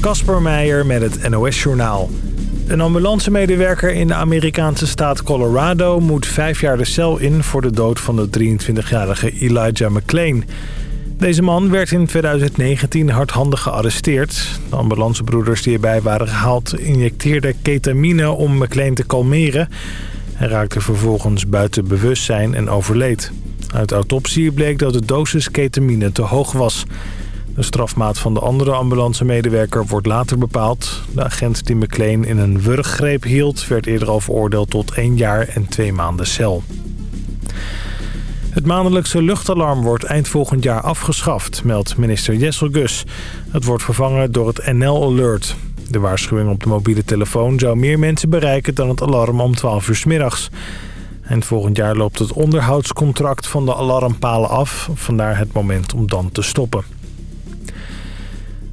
Kasper Meijer met het NOS-journaal. Een ambulancemedewerker in de Amerikaanse staat Colorado... moet vijf jaar de cel in voor de dood van de 23-jarige Elijah McClain. Deze man werd in 2019 hardhandig gearresteerd. De ambulancebroeders die erbij waren gehaald injecteerden ketamine om McClain te kalmeren. Hij raakte vervolgens buiten bewustzijn en overleed. Uit autopsie bleek dat de dosis ketamine te hoog was... De strafmaat van de andere ambulancemedewerker wordt later bepaald. De agent die McLean in een wurggreep hield... werd eerder al veroordeeld tot één jaar en twee maanden cel. Het maandelijkse luchtalarm wordt eind volgend jaar afgeschaft, meldt minister Jessel Gus. Het wordt vervangen door het NL Alert. De waarschuwing op de mobiele telefoon zou meer mensen bereiken dan het alarm om 12 uur s middags. En volgend jaar loopt het onderhoudscontract van de alarmpalen af. Vandaar het moment om dan te stoppen.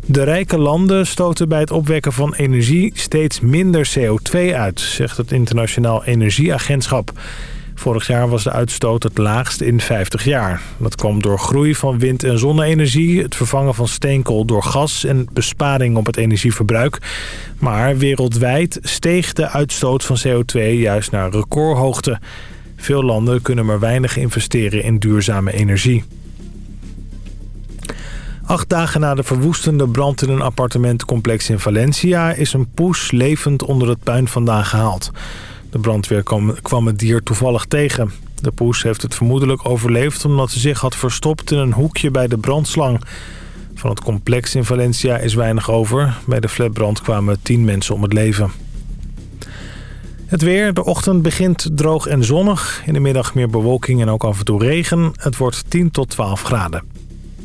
De rijke landen stoten bij het opwekken van energie steeds minder CO2 uit, zegt het Internationaal Energieagentschap. Vorig jaar was de uitstoot het laagst in 50 jaar. Dat kwam door groei van wind- en zonne-energie, het vervangen van steenkool door gas en besparing op het energieverbruik. Maar wereldwijd steeg de uitstoot van CO2 juist naar recordhoogte. Veel landen kunnen maar weinig investeren in duurzame energie. Acht dagen na de verwoestende brand in een appartementencomplex in Valencia... is een poes levend onder het puin vandaan gehaald. De brandweer kwam, kwam het dier toevallig tegen. De poes heeft het vermoedelijk overleefd omdat ze zich had verstopt in een hoekje bij de brandslang. Van het complex in Valencia is weinig over. Bij de flatbrand kwamen tien mensen om het leven. Het weer. De ochtend begint droog en zonnig. In de middag meer bewolking en ook af en toe regen. Het wordt 10 tot 12 graden.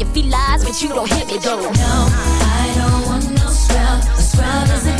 if he lies, but you don't hit me though. No, I don't want no scrub. A scrub isn't.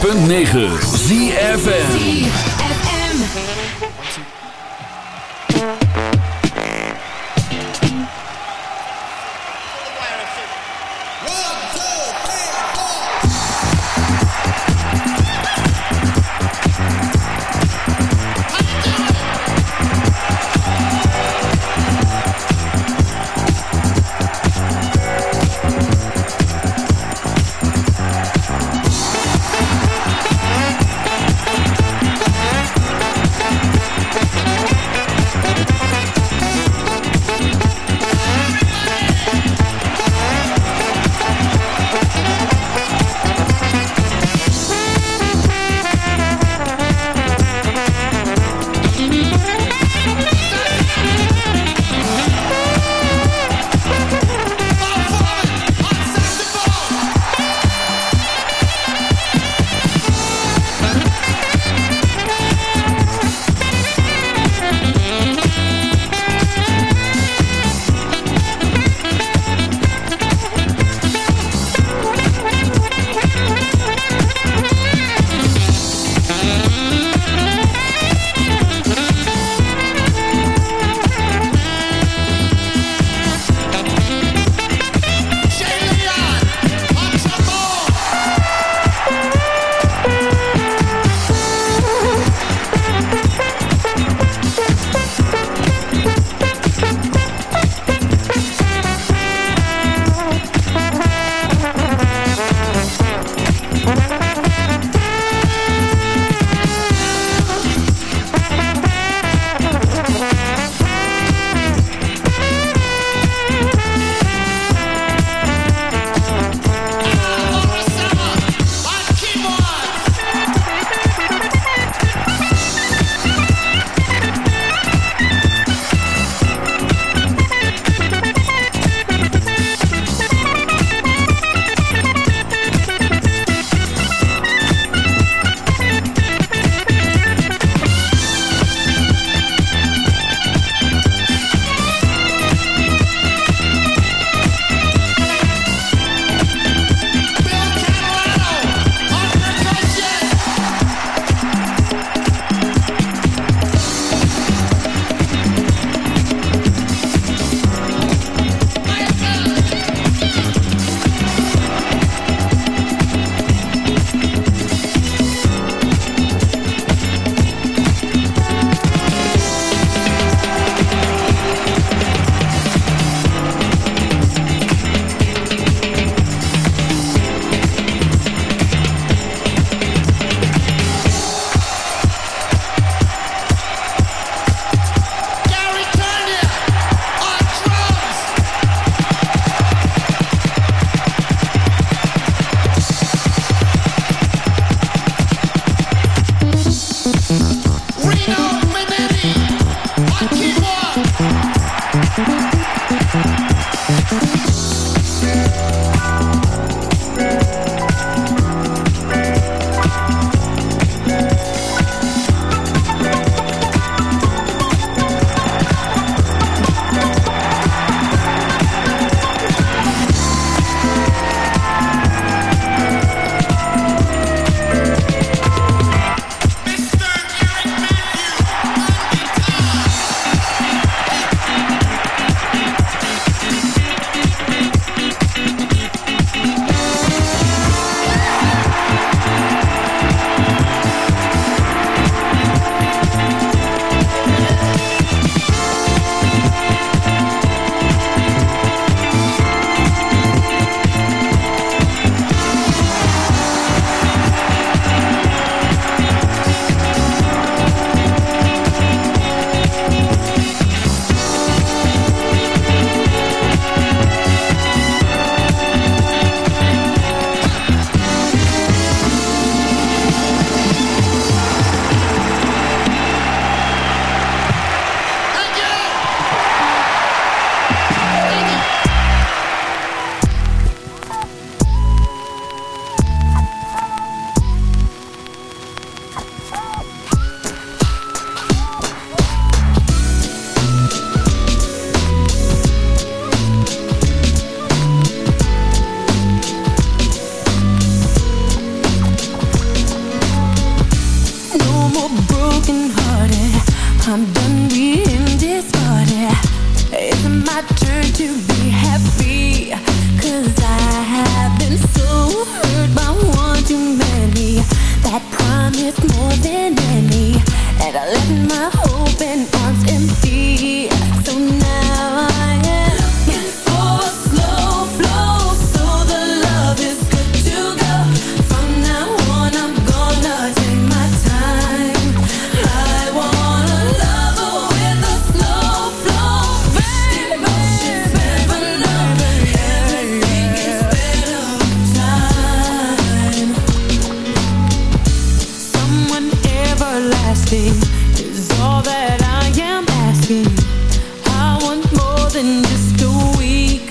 106.9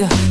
Yeah.